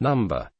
Number.